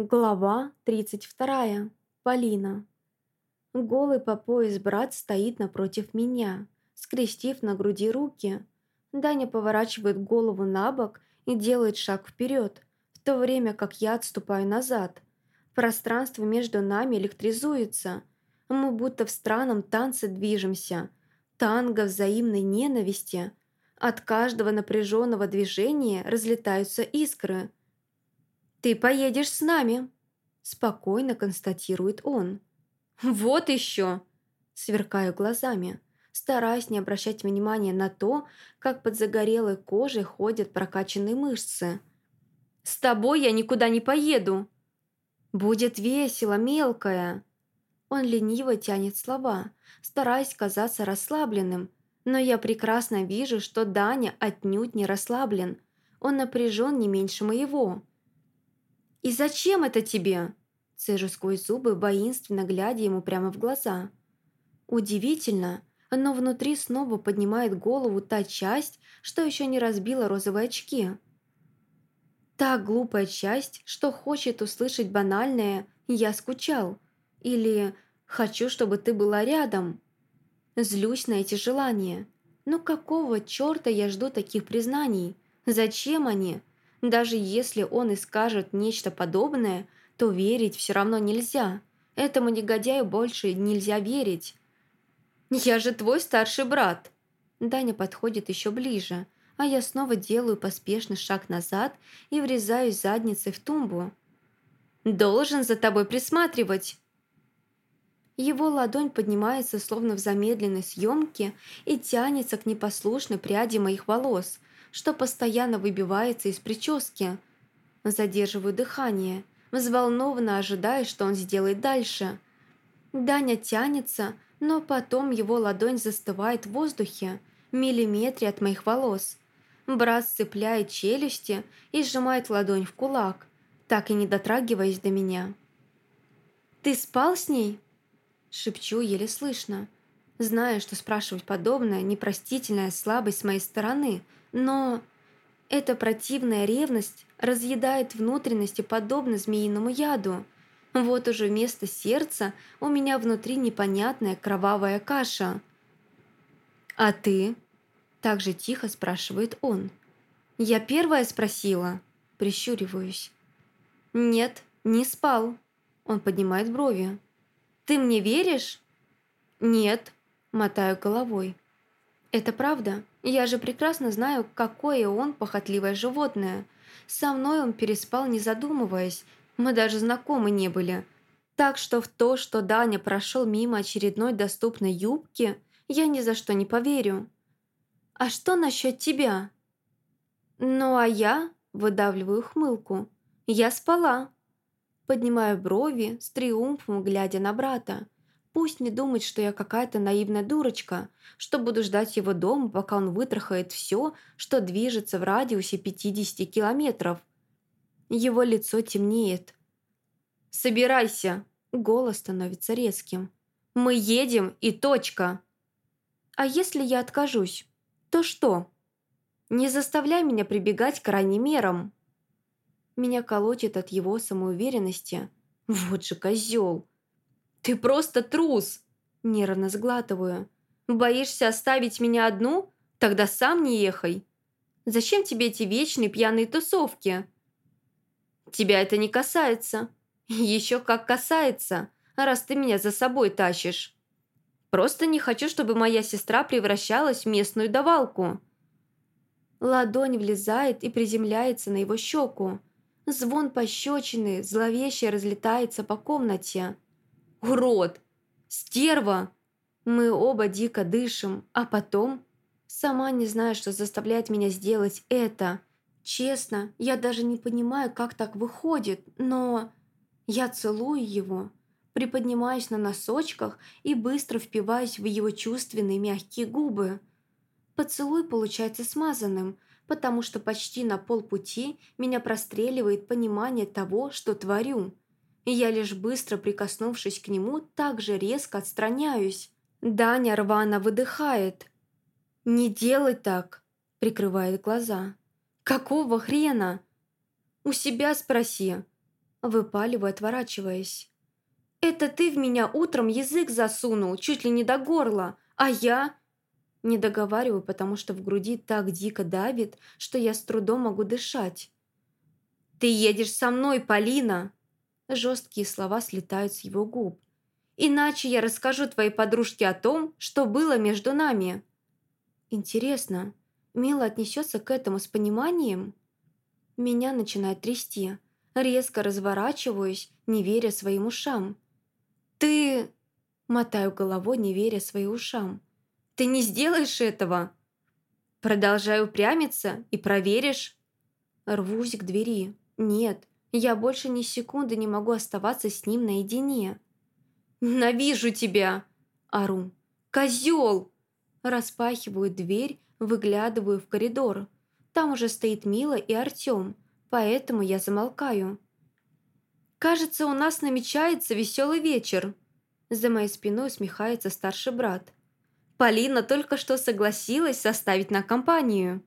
Глава 32. Полина. Голый по пояс брат стоит напротив меня, скрестив на груди руки. Даня поворачивает голову на бок и делает шаг вперед, в то время как я отступаю назад. Пространство между нами электризуется. Мы будто в странном танце движемся. Танго взаимной ненависти. От каждого напряженного движения разлетаются искры – «Ты поедешь с нами», – спокойно констатирует он. «Вот еще!» – сверкаю глазами, стараясь не обращать внимания на то, как под загорелой кожей ходят прокачанные мышцы. «С тобой я никуда не поеду!» «Будет весело, мелкая!» Он лениво тянет слова, стараясь казаться расслабленным, но я прекрасно вижу, что Даня отнюдь не расслаблен. Он напряжен не меньше моего. «И зачем это тебе?» Цежу сквозь зубы, воинственно глядя ему прямо в глаза. Удивительно, но внутри снова поднимает голову та часть, что еще не разбила розовые очки. Та глупая часть, что хочет услышать банальное «я скучал» или «хочу, чтобы ты была рядом». Злюсь на эти желания. Но какого черта я жду таких признаний? Зачем они? Даже если он и скажет нечто подобное, то верить все равно нельзя. Этому негодяю больше нельзя верить. «Я же твой старший брат!» Даня подходит еще ближе, а я снова делаю поспешный шаг назад и врезаюсь задницей в тумбу. «Должен за тобой присматривать!» Его ладонь поднимается, словно в замедленной съемке, и тянется к непослушной пряди моих волос, что постоянно выбивается из прически. Задерживаю дыхание, взволнованно ожидая, что он сделает дальше. Даня тянется, но потом его ладонь застывает в воздухе, миллиметре от моих волос. Брат сцепляет челюсти и сжимает ладонь в кулак, так и не дотрагиваясь до меня. «Ты спал с ней?» Шепчу еле слышно, зная, что спрашивать подобное – непростительная слабость с моей стороны – но эта противная ревность разъедает внутренности подобно змеиному яду. Вот уже вместо сердца у меня внутри непонятная кровавая каша. «А ты?» – так же тихо спрашивает он. «Я первая спросила?» – прищуриваюсь. «Нет, не спал». Он поднимает брови. «Ты мне веришь?» «Нет», – мотаю головой. «Это правда. Я же прекрасно знаю, какое он похотливое животное. Со мной он переспал, не задумываясь. Мы даже знакомы не были. Так что в то, что Даня прошел мимо очередной доступной юбки, я ни за что не поверю. А что насчет тебя? Ну а я выдавливаю хмылку. Я спала. Поднимаю брови с триумфом, глядя на брата. Пусть не думает, что я какая-то наивная дурочка, что буду ждать его дома, пока он вытрахает все, что движется в радиусе 50 километров. Его лицо темнеет. «Собирайся!» Голос становится резким. «Мы едем и точка!» «А если я откажусь, то что?» «Не заставляй меня прибегать к крайним мерам!» Меня колотит от его самоуверенности. «Вот же козел!» «Ты просто трус!» Нервно сглатываю. «Боишься оставить меня одну? Тогда сам не ехай. Зачем тебе эти вечные пьяные тусовки?» «Тебя это не касается. Еще как касается, раз ты меня за собой тащишь. Просто не хочу, чтобы моя сестра превращалась в местную давалку». Ладонь влезает и приземляется на его щеку. Звон пощечины зловеще разлетается по комнате. Урод! Стерва!» Мы оба дико дышим, а потом... Сама не знаю, что заставляет меня сделать это. Честно, я даже не понимаю, как так выходит, но... Я целую его, приподнимаюсь на носочках и быстро впиваюсь в его чувственные мягкие губы. Поцелуй получается смазанным, потому что почти на полпути меня простреливает понимание того, что творю и я лишь быстро прикоснувшись к нему, так же резко отстраняюсь. Даня рвано выдыхает. «Не делай так!» – прикрывает глаза. «Какого хрена?» «У себя спроси!» Выпаливаю, отворачиваясь. «Это ты в меня утром язык засунул, чуть ли не до горла, а я...» Не договариваю, потому что в груди так дико давит, что я с трудом могу дышать. «Ты едешь со мной, Полина!» Жесткие слова слетают с его губ. «Иначе я расскажу твоей подружке о том, что было между нами». Интересно, Мила отнесется к этому с пониманием? Меня начинает трясти. Резко разворачиваюсь, не веря своим ушам. «Ты...» Мотаю головой, не веря своим ушам. «Ты не сделаешь этого!» Продолжаю упрямиться и проверишь. Рвусь к двери. Нет, я больше ни секунды не могу оставаться с ним наедине. «Ненавижу тебя!» Ору. «Козел!» Распахиваю дверь, выглядываю в коридор. Там уже стоит Мила и Артем, поэтому я замолкаю. «Кажется, у нас намечается веселый вечер». За моей спиной усмехается старший брат. «Полина только что согласилась составить на компанию».